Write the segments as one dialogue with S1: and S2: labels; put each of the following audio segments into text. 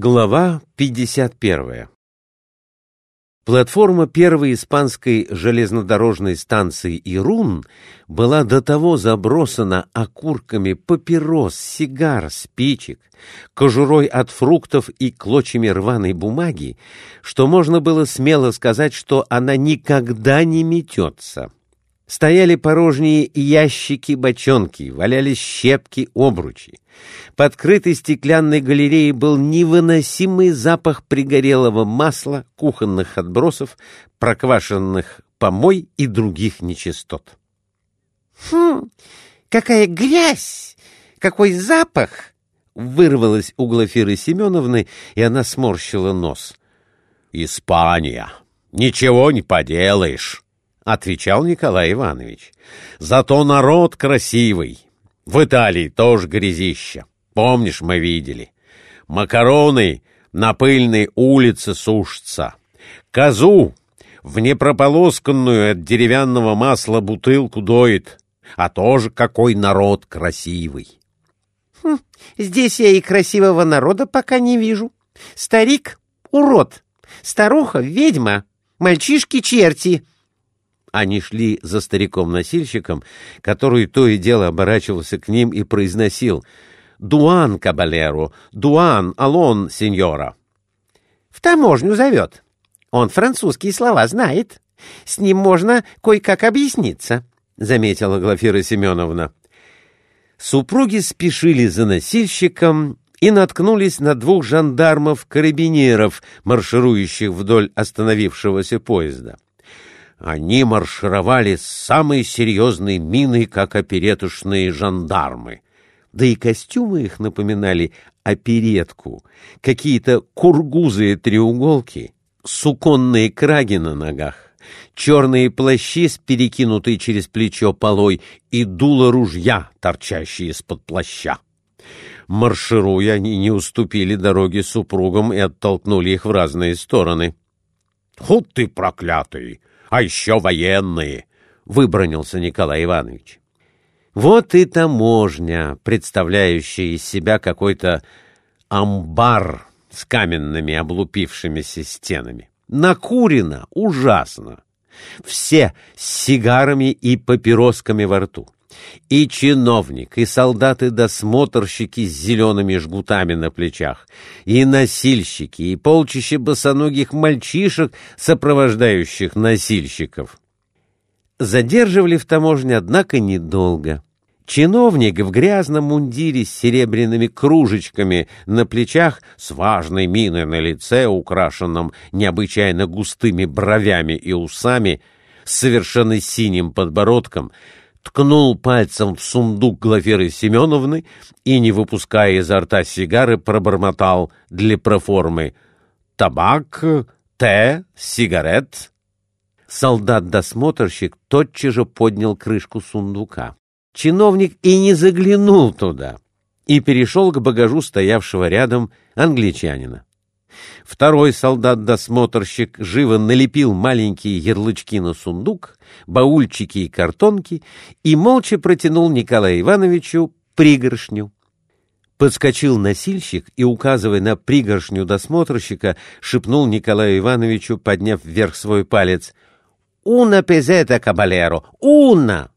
S1: Глава 51 Платформа первой испанской железнодорожной станции Ирун была до того забросана окурками папирос, сигар, спичек, кожурой от фруктов и клочьями рваной бумаги, что можно было смело сказать, что она никогда не метется. Стояли порожние ящики-бочонки, валялись щепки, обручи. Под крытой стеклянной галереей был невыносимый запах пригорелого масла, кухонных отбросов, проквашенных помой и других нечистот.
S2: «Хм, какая грязь! Какой запах!»
S1: Вырвалась у Глафиры Семеновны, и она сморщила нос.
S3: «Испания! Ничего не поделаешь!»
S1: Отвечал Николай Иванович.
S3: Зато народ красивый. В Италии тоже грязища. Помнишь, мы видели. Макароны на пыльной улице сушатся. Козу в непрополосканную от деревянного масла бутылку доит. А тоже какой народ красивый.
S2: Хм, здесь я и красивого народа пока не вижу. Старик — урод, старуха — ведьма, мальчишки — черти —
S1: они шли за стариком-носильщиком, который то и дело оборачивался к ним и произносил «Дуан, кабалеру! Дуан, алон, сеньора!»
S2: «В таможню зовет. Он французские слова знает. С ним можно кое-как объясниться», — заметила Глафира Семеновна.
S1: Супруги спешили за носильщиком и наткнулись на двух жандармов-карабинеров, марширующих вдоль остановившегося поезда. Они маршировали с самой серьезной миной, как оперетушные жандармы. Да и костюмы их напоминали оперетку. Какие-то кургузые треуголки, суконные краги на ногах, черные плащи с перекинутой через плечо полой и дуло ружья, торчащие из-под плаща. Маршируя, они не уступили дороге супругам и оттолкнули их в разные стороны.
S3: — Худ ты проклятый! А еще военные, — выбронился Николай Иванович.
S1: Вот и таможня, представляющая из себя какой-то амбар с каменными облупившимися стенами. Накурено ужасно. Все с сигарами и папиросками во рту. И чиновник, и солдаты-досмотрщики с зелеными жгутами на плечах, и носильщики, и полчища босоногих мальчишек, сопровождающих носильщиков. Задерживали в таможне, однако, недолго. Чиновник в грязном мундире с серебряными кружечками на плечах, с важной миной на лице, украшенном необычайно густыми бровями и усами, с совершенно синим подбородком — ткнул пальцем в сундук Глафиры Семеновны и, не выпуская изо рта сигары, пробормотал для проформы «Табак, те, сигарет». Солдат-досмотрщик тотчас же поднял крышку сундука. Чиновник и не заглянул туда и перешел к багажу стоявшего рядом англичанина. Второй солдат-досмотрщик живо налепил маленькие ярлычки на сундук, баульчики и картонки и молча протянул Николаю Ивановичу пригоршню. Подскочил носильщик и, указывая на пригоршню досмотрщика, шепнул Николаю Ивановичу, подняв вверх свой палец. «Уна пезета, кабалеро! Уна!»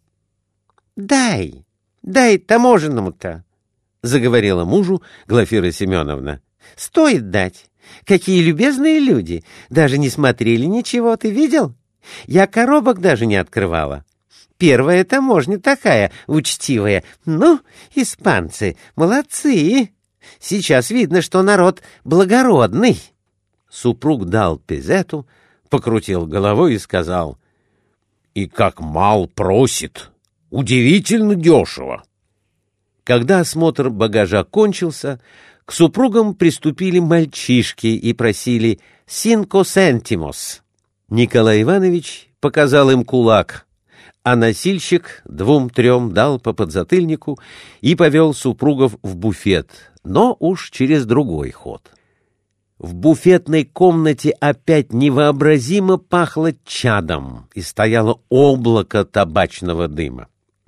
S2: «Дай! Дай таможенному-то!» — заговорила мужу Глафира Семеновна. «Стоит дать. Какие любезные люди! Даже не смотрели ничего, ты видел? Я коробок даже не открывала. Первая таможня такая, учтивая. Ну, испанцы, молодцы! Сейчас видно, что народ благородный.
S1: Супруг дал пизету, покрутил головой и сказал, «И как мал просит! Удивительно дешево!» Когда осмотр багажа кончился, к супругам приступили мальчишки и просили «синко сентимос». Николай Иванович показал им кулак, а носильщик двум-трем дал по подзатыльнику и повел супругов в буфет, но уж через другой ход. В буфетной комнате опять невообразимо пахло чадом и стояло облако табачного дыма.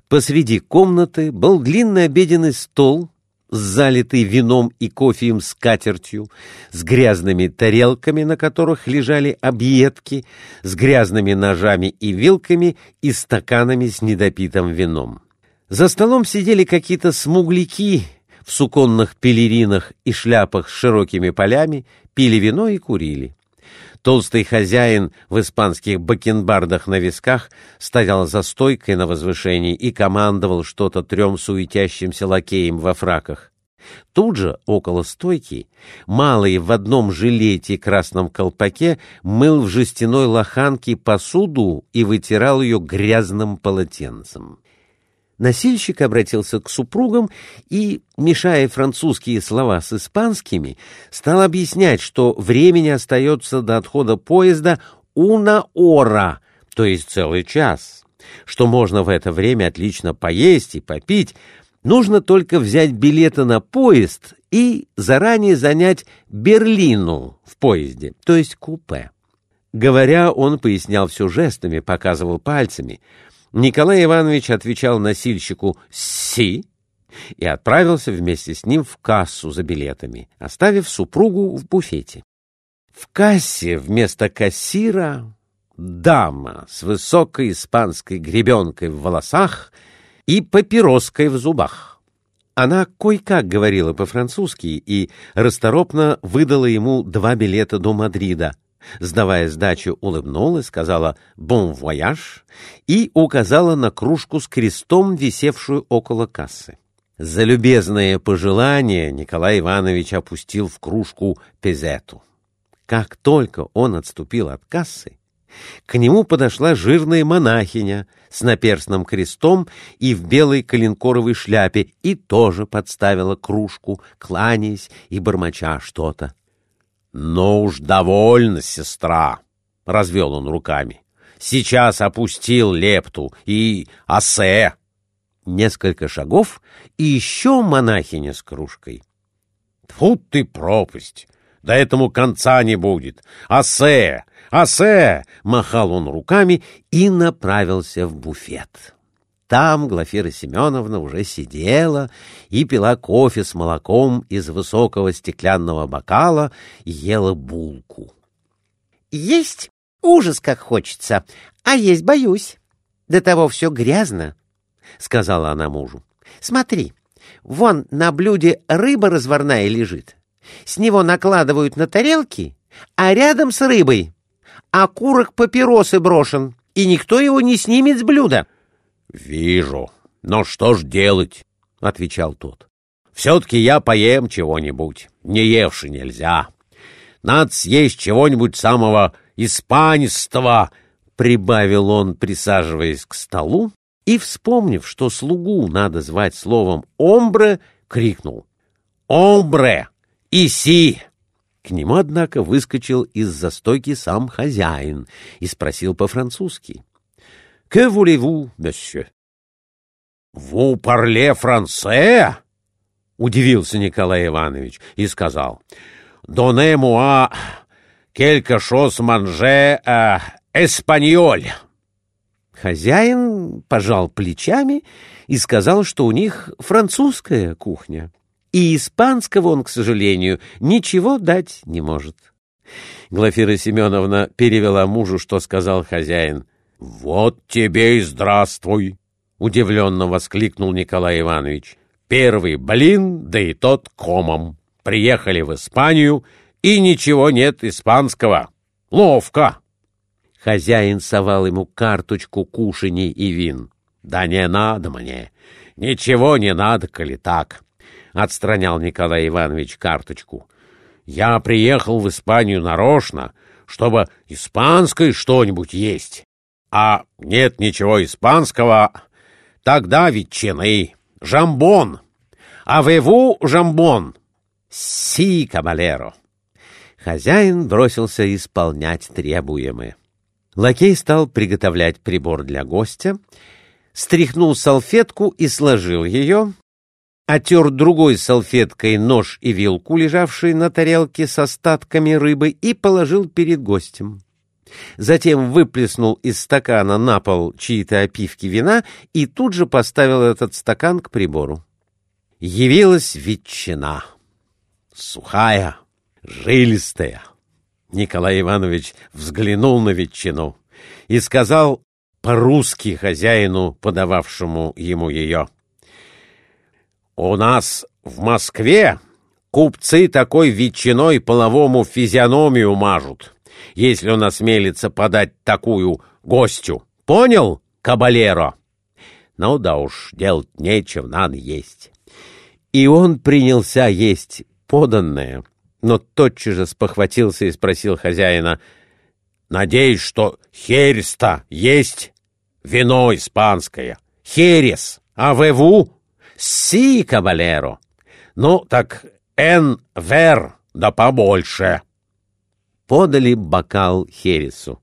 S1: Посреди комнаты был длинный обеденный стол с залитой вином и кофеем скатертью, с грязными тарелками, на которых лежали объедки, с грязными ножами и вилками и стаканами с недопитым вином. За столом сидели какие-то смугляки в суконных пелеринах и шляпах с широкими полями, пили вино и курили. Толстый хозяин в испанских бакенбардах на висках стоял за стойкой на возвышении и командовал что-то трем суетящимся лакеям во фраках. Тут же, около стойки, малый в одном жилете и красном колпаке мыл в жестяной лоханке посуду и вытирал ее грязным полотенцем. Носильщик обратился к супругам и, мешая французские слова с испанскими, стал объяснять, что времени остается до отхода поезда «уна ора», то есть целый час, что можно в это время отлично поесть и попить, нужно только взять билеты на поезд и заранее занять Берлину в поезде, то есть купе. Говоря, он пояснял все жестами, показывал пальцами — Николай Иванович отвечал носильщику «Си» и отправился вместе с ним в кассу за билетами, оставив супругу в буфете. В кассе вместо кассира дама с высокой испанской гребенкой в волосах и папироской в зубах. Она кое-как говорила по-французски и расторопно выдала ему два билета до Мадрида, Сдавая сдачу, улыбнулась, сказала «бон вояж» и указала на кружку с крестом, висевшую около кассы. За любезное пожелание Николай Иванович опустил в кружку пезету. Как только он отступил от кассы, к нему подошла жирная монахиня с наперстным крестом и в белой коленкоровой шляпе и тоже подставила кружку, кланяясь и бормоча что-то. «Ну уж довольно, сестра!» — развел он руками. «Сейчас опустил лепту и осе!» Несколько шагов и еще монахиня с кружкой. «Тьфу ты пропасть! До этому конца не будет! Осе! Осе!» — махал он руками и направился в буфет. Там Глафира Семеновна уже сидела и пила кофе с молоком из высокого стеклянного бокала и ела булку.
S2: «Есть ужас как хочется, а есть боюсь. До того все грязно», — сказала она мужу. «Смотри, вон на блюде рыба разварная лежит. С него накладывают на тарелки, а рядом с рыбой окурок папиросы брошен, и никто его не снимет с блюда».
S3: «Вижу. Но что ж делать?» — отвечал тот. «Все-таки я поем чего-нибудь. Не евши нельзя. Надо съесть чего-нибудь самого испанистого», — прибавил он, присаживаясь к столу, и, вспомнив, что слугу надо звать словом «омбре», крикнул «Омбре! Иси!» К нему, однако, выскочил из застойки сам хозяин и спросил по-французски. Que voulez-vous, monsieur? Vous parlez français? Удивился Николай Иванович и сказал. Donnez-moi quelque chose manger euh, espagnol.
S1: Хозяин пожал плечами и сказал, что у них французская кухня, и испанского он, к сожалению, ничего дать не может. Глафира Семеновна перевела мужу, что сказал хозяин. «Вот тебе и здравствуй!» — удивленно воскликнул Николай Иванович. «Первый блин, да и тот комом. Приехали в Испанию, и ничего нет испанского. Ловко!» Хозяин совал ему карточку кушаний и вин. «Да не надо мне! Ничего не надо, коли так!» — отстранял Николай Иванович карточку. «Я приехал в Испанию нарочно, чтобы испанское что-нибудь есть. А нет ничего испанского, тогда ветчины, жамбон. А веву жамбон. Си, кабалеро. Хозяин бросился исполнять требуемое. Лакей стал приготовлять прибор для гостя, стряхнул салфетку и сложил ее, отер другой салфеткой нож и вилку, лежавшие на тарелке с остатками рыбы, и положил перед гостем затем выплеснул из стакана на пол чьи-то опивки вина и тут же поставил этот стакан к прибору. явилась ветчина. Сухая, жилистая. Николай Иванович взглянул на ветчину и сказал по-русски хозяину, подававшему ему ее. «У нас в Москве купцы такой ветчиной половому физиономию мажут, если он осмелится подать такую гостю. Понял, кабалеро?» Ну да уж, делать нечего, надо есть. И он принялся есть поданное, но тотчас же спохватился и спросил хозяина, «Надеюсь, что херес-то есть вино испанское, херес, а веву си, кавалеро. Ну, так эн вер, да побольше». Подали бокал хересу.